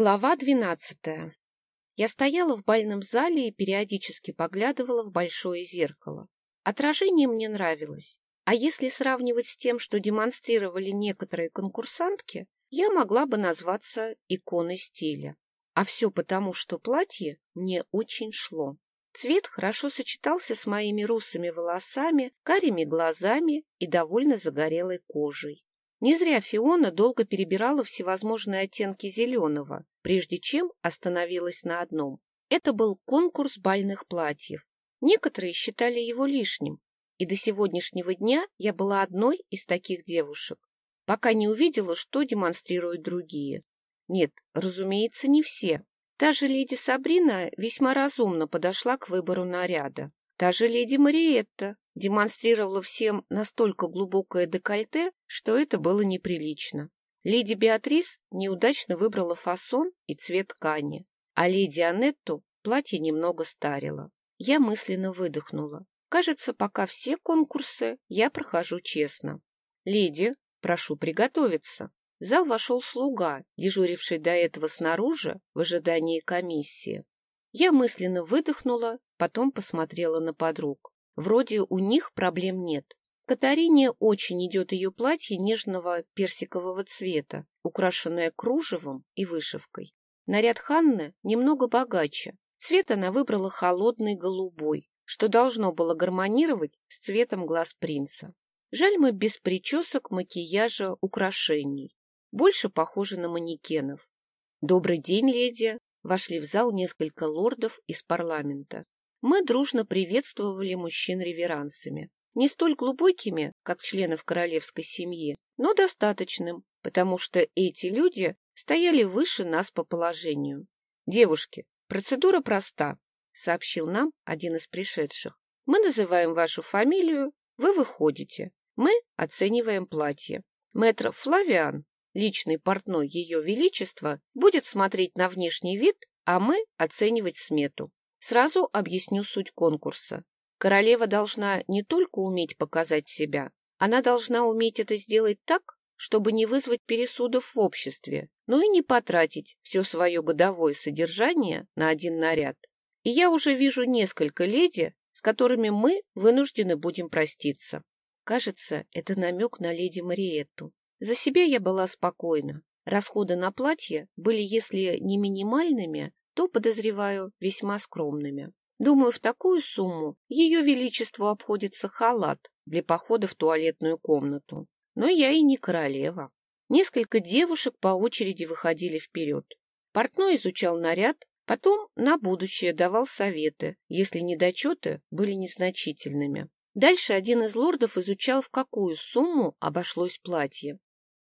Глава двенадцатая. Я стояла в бальном зале и периодически поглядывала в большое зеркало. Отражение мне нравилось. А если сравнивать с тем, что демонстрировали некоторые конкурсантки, я могла бы назваться иконой стиля. А все потому, что платье мне очень шло. Цвет хорошо сочетался с моими русыми волосами, карими глазами и довольно загорелой кожей. Не зря Фиона долго перебирала всевозможные оттенки зеленого, прежде чем остановилась на одном. Это был конкурс бальных платьев. Некоторые считали его лишним, и до сегодняшнего дня я была одной из таких девушек, пока не увидела, что демонстрируют другие. Нет, разумеется, не все. Та же леди Сабрина весьма разумно подошла к выбору наряда. Та же леди Мариетта демонстрировала всем настолько глубокое декольте, что это было неприлично. Леди Беатрис неудачно выбрала фасон и цвет ткани, а леди Анетту платье немного старило. Я мысленно выдохнула. Кажется, пока все конкурсы я прохожу честно. Леди, прошу приготовиться. В зал вошел слуга, дежуривший до этого снаружи в ожидании комиссии. Я мысленно выдохнула, потом посмотрела на подруг. Вроде у них проблем нет. Катарине очень идет ее платье нежного персикового цвета, украшенное кружевом и вышивкой. Наряд Ханны немного богаче. Цвет она выбрала холодный голубой, что должно было гармонировать с цветом глаз принца. Жаль мы без причесок, макияжа, украшений. Больше похожи на манекенов. «Добрый день, леди!» Вошли в зал несколько лордов из парламента. Мы дружно приветствовали мужчин реверансами. Не столь глубокими, как членов королевской семьи, но достаточным, потому что эти люди стояли выше нас по положению. «Девушки, процедура проста», — сообщил нам один из пришедших. «Мы называем вашу фамилию, вы выходите. Мы оцениваем платье. Мэтр Флавиан, личный портной Ее Величества, будет смотреть на внешний вид, а мы оценивать смету. Сразу объясню суть конкурса. Королева должна не только уметь показать себя, она должна уметь это сделать так, чтобы не вызвать пересудов в обществе, но и не потратить все свое годовое содержание на один наряд. И я уже вижу несколько леди, с которыми мы вынуждены будем проститься. Кажется, это намек на леди Мариетту. За себя я была спокойна. Расходы на платье были, если не минимальными, то, подозреваю, весьма скромными. Думаю, в такую сумму ее величеству обходится халат для похода в туалетную комнату. Но я и не королева. Несколько девушек по очереди выходили вперед. Портной изучал наряд, потом на будущее давал советы, если недочеты были незначительными. Дальше один из лордов изучал, в какую сумму обошлось платье.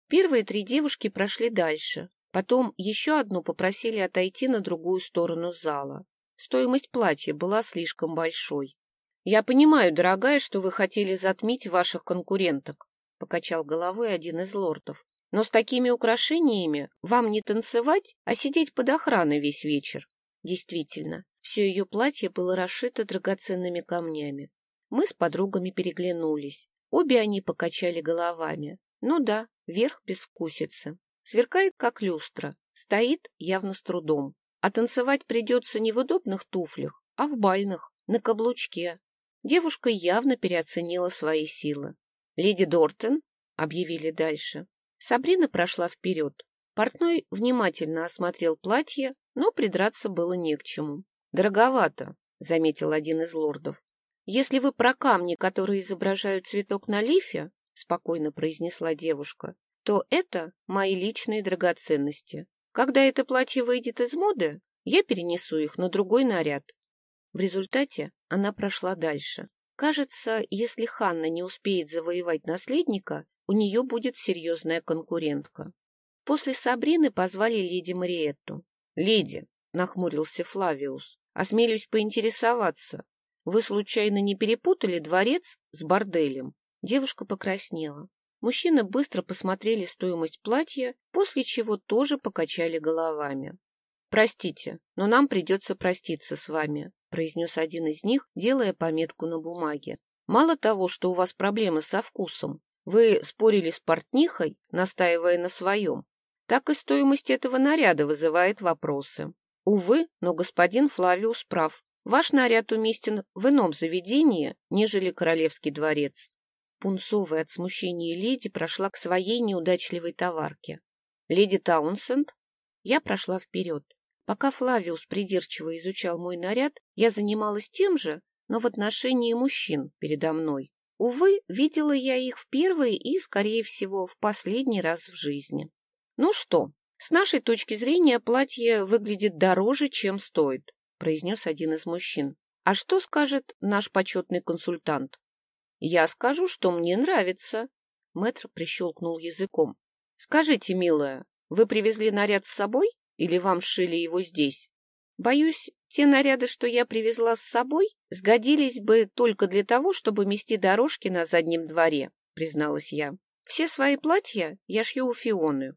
Первые три девушки прошли дальше, Потом еще одну попросили отойти на другую сторону зала. Стоимость платья была слишком большой. — Я понимаю, дорогая, что вы хотели затмить ваших конкуренток, — покачал головой один из лордов. — Но с такими украшениями вам не танцевать, а сидеть под охраной весь вечер. Действительно, все ее платье было расшито драгоценными камнями. Мы с подругами переглянулись. Обе они покачали головами. Ну да, верх безвкусицы. Сверкает, как люстра, стоит явно с трудом. А танцевать придется не в удобных туфлях, а в бальных, на каблучке. Девушка явно переоценила свои силы. «Леди Дортон», — объявили дальше. Сабрина прошла вперед. Портной внимательно осмотрел платье, но придраться было не к чему. «Дороговато», — заметил один из лордов. «Если вы про камни, которые изображают цветок на лифе», — спокойно произнесла девушка, то это мои личные драгоценности. Когда это платье выйдет из моды, я перенесу их на другой наряд. В результате она прошла дальше. Кажется, если Ханна не успеет завоевать наследника, у нее будет серьезная конкурентка. После Сабрины позвали леди Мариетту. — Леди, — нахмурился Флавиус, — осмелюсь поинтересоваться. Вы случайно не перепутали дворец с борделем? Девушка покраснела. Мужчины быстро посмотрели стоимость платья, после чего тоже покачали головами. «Простите, но нам придется проститься с вами», — произнес один из них, делая пометку на бумаге. «Мало того, что у вас проблемы со вкусом, вы спорили с портнихой, настаивая на своем, так и стоимость этого наряда вызывает вопросы. Увы, но господин Флавиус прав. Ваш наряд уместен в ином заведении, нежели королевский дворец. Пунцовая от смущения леди прошла к своей неудачливой товарке. Леди Таунсенд? Я прошла вперед. Пока Флавиус придирчиво изучал мой наряд, я занималась тем же, но в отношении мужчин передо мной. Увы, видела я их в первый и, скорее всего, в последний раз в жизни. Ну что, с нашей точки зрения платье выглядит дороже, чем стоит произнес один из мужчин. А что скажет наш почетный консультант? Я скажу, что мне нравится. Мэтр прищелкнул языком. Скажите, милая, вы привезли наряд с собой или вам шили его здесь? Боюсь, те наряды, что я привезла с собой, сгодились бы только для того, чтобы мести дорожки на заднем дворе, призналась я. Все свои платья я шью у Фионы.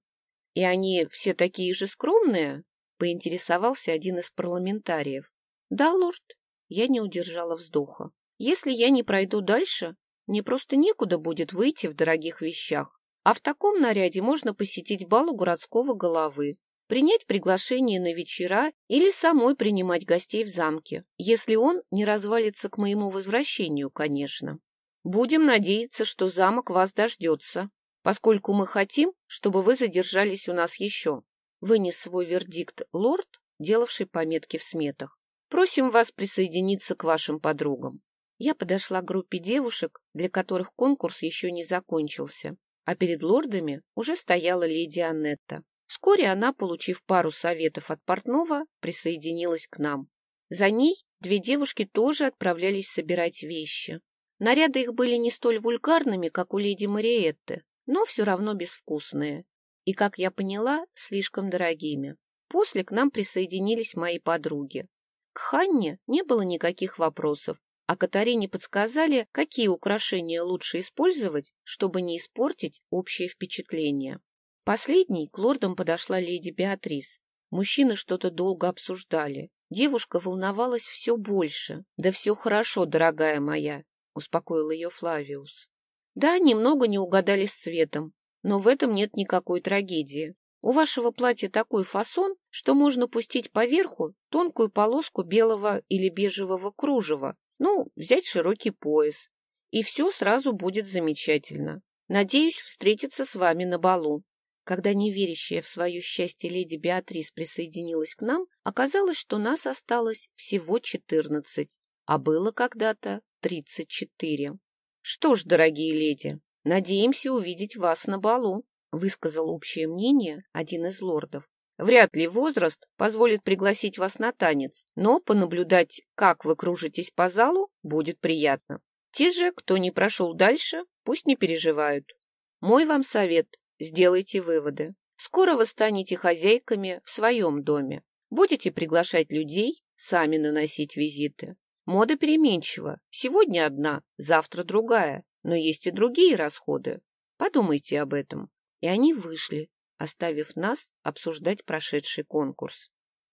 И они все такие же скромные? — поинтересовался один из парламентариев. — Да, лорд. Я не удержала вздоха. — Если я не пройду дальше, мне просто некуда будет выйти в дорогих вещах. А в таком наряде можно посетить бал у городского головы, принять приглашение на вечера или самой принимать гостей в замке, если он не развалится к моему возвращению, конечно. Будем надеяться, что замок вас дождется, поскольку мы хотим, чтобы вы задержались у нас еще вынес свой вердикт лорд, делавший пометки в сметах. Просим вас присоединиться к вашим подругам. Я подошла к группе девушек, для которых конкурс еще не закончился, а перед лордами уже стояла леди Аннетта. Вскоре она, получив пару советов от портного, присоединилась к нам. За ней две девушки тоже отправлялись собирать вещи. Наряды их были не столь вульгарными, как у леди Мариетты, но все равно безвкусные и, как я поняла, слишком дорогими. После к нам присоединились мои подруги. К Ханне не было никаких вопросов, а Катарине подсказали, какие украшения лучше использовать, чтобы не испортить общее впечатление. Последней к лордам подошла леди Беатрис. Мужчины что-то долго обсуждали. Девушка волновалась все больше. — Да все хорошо, дорогая моя, — успокоил ее Флавиус. Да, немного не угадали с цветом, но в этом нет никакой трагедии. У вашего платья такой фасон, что можно пустить поверху тонкую полоску белого или бежевого кружева, ну, взять широкий пояс. И все сразу будет замечательно. Надеюсь встретиться с вами на балу. Когда неверящая в свое счастье леди Беатрис присоединилась к нам, оказалось, что нас осталось всего четырнадцать, а было когда-то тридцать четыре. Что ж, дорогие леди, «Надеемся увидеть вас на балу», — высказал общее мнение один из лордов. «Вряд ли возраст позволит пригласить вас на танец, но понаблюдать, как вы кружитесь по залу, будет приятно. Те же, кто не прошел дальше, пусть не переживают. Мой вам совет — сделайте выводы. Скоро вы станете хозяйками в своем доме. Будете приглашать людей, сами наносить визиты. Мода переменчива. Сегодня одна, завтра другая. Но есть и другие расходы. Подумайте об этом. И они вышли, оставив нас обсуждать прошедший конкурс.